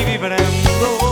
y vibrando.